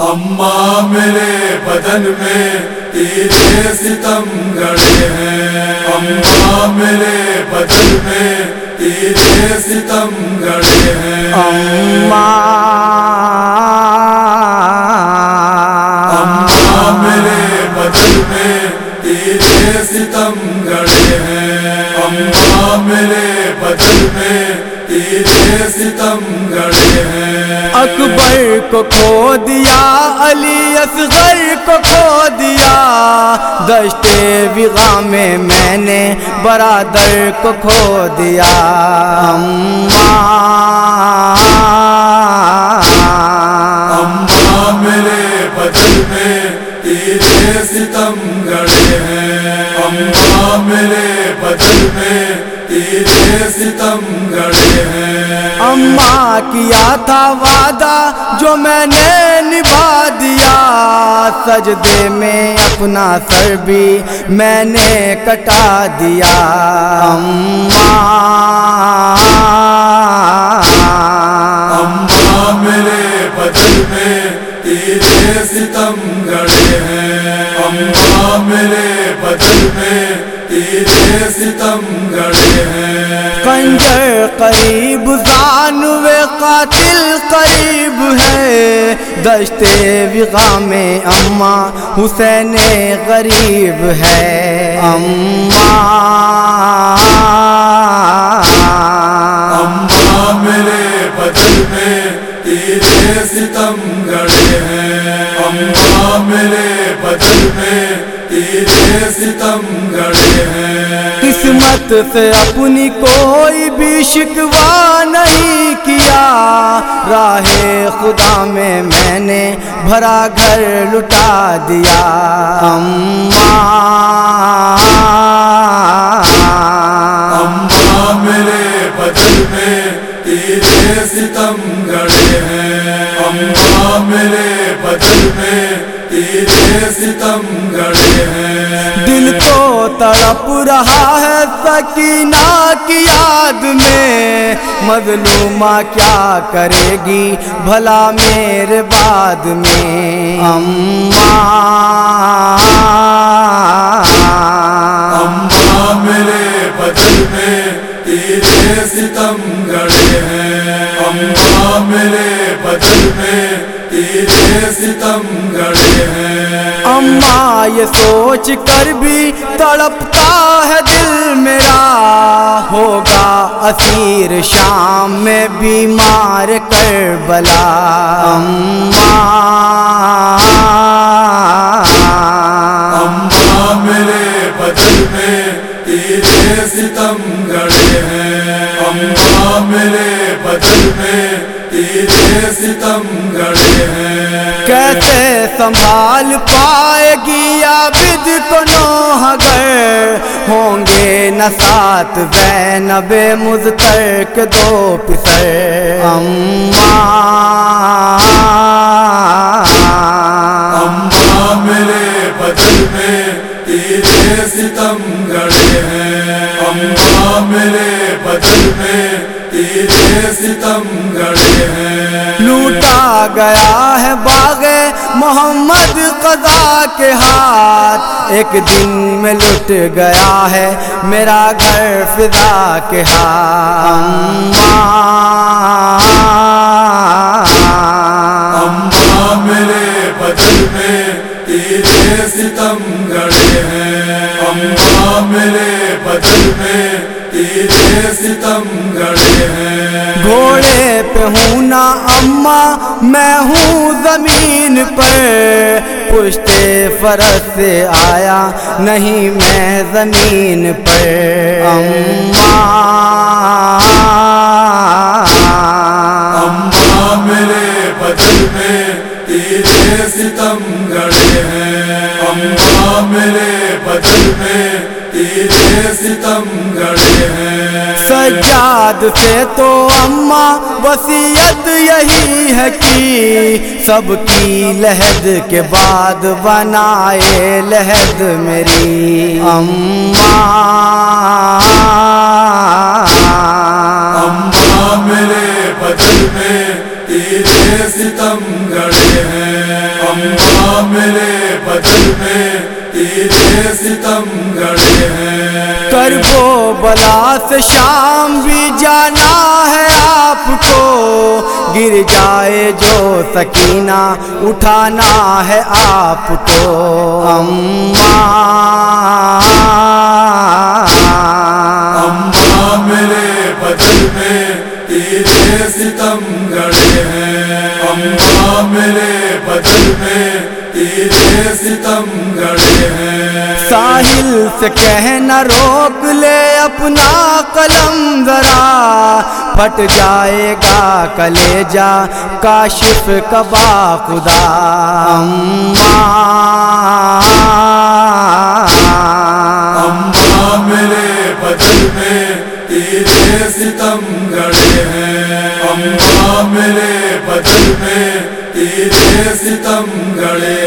अम्मा मेरे बदन में तेरे सितम गड़े हैं। अम्मा मेरे बदन में तेरे सितम गड़े हैं। अम्मा। अम्मा मेरे बदन में तेरे सितम गड़े हैं। अम्मा मेरे बदन में तेरे सितम गड़े हैं। अकबर को खो दिया, अली असगर को खो दिया। दस्ते विगा में मैंने बरादर को खो दिया। अम्मा। अम्मा किया था वादा जो मैंने निभा दिया। सजदे में अपना सर भी मैंने कटा दिया। अम्मा। अम्मा मेरे बदन में तेरे सितम गड़े हैं। अम्मा मेरे बदन में तेरे सितम गड़े हैं कंजर करीब, जानवे कातिल करीब है। दशते विगा में अम्मा हुसैन गरीब है। अम्मा। अम्मा मेरे बदन में तेरे सितम गड़े हैं। अम्मा मेरे बदन में तेरे सितम गड़े हैं। किस्मत से अपनी कोई भी शिकवा नहीं किया। राहे खुदा में मैंने भरा घर लुटा दिया। अम्मा। अम्मा मेरे बदन में तेरे सितम गड़े हैं। अम्मा मेरे बदन में तेरे सितम गड़े हैं। तो तड़प रहा है सकीना की याद में। मजलूमा क्या करेगी भला मेरे बाद में? अम्मा। अम्मा मेरे बदन में तेरे सितम गड़े हैं। अम्मा मेरे बदन में तेरे सितम गड़े हैं। अम्मा ये सोच कर भी तड़पता है दिल मेरा। होगा असीर शाम में बीमार कर बला अम्मा। अम्मा मेरे बदन में तेरे सितम गड़े हैं। अम्मा मेरे बदन में तेरे सितम गड़े हैं। कैसे संभाल पाएगी आबिद को नौहगर होंगे न साथ जैनबे मुजतर के दो पिसर। अम्मा। अम्मा मेरे बदन में तेरे सितम गड़े हैं। अम्मा मेरे बदन में लूटा गया है बागे मोहम्मद कदा के हाथ। एक दिन में लुट गया है मेरा घर फिदा के हाथ। मेरे बदन में तेरे सितम गड़े हैं। अम्मा मेरे बदन में तेरे सितम गड़े हैं घोड़े पे हूँ ना अम्मा, मैं हूँ ज़मीन पर पुश्ते फरस से आया, नहीं मैं ज़मीन पर अम्मा। अम्मा मेरे बदन में तेरे सितम गड़े हैं। अम्मा मेरे सज्जाद से तो अम्मा वसीयत यही है कि सबकी लहद के बाद बनाए लहद मेरी अम्मा। अम्मा मेरे बदन में तेरे सितम गड़े हैं। अम्मा मेरे हैं करबो बला से शाम भी जाना है आपको। गिर जाए जो सकीना, उठाना है आपको। अम्मा। अम्मा मेरे बदल में तेरे सितम गड़े हैं। अम्मा मेरे बदल में तेरे सितम गड़े हैं। साहिल से कहना रोक ले अपना कलम जरा। फट जाएगा कलेजा काशिफ कबा खुदा अम्मा। मेरे बदल में तेरे सितम गड़े हैं। अम्मा मेरे बदल में तेरे सितम गड़े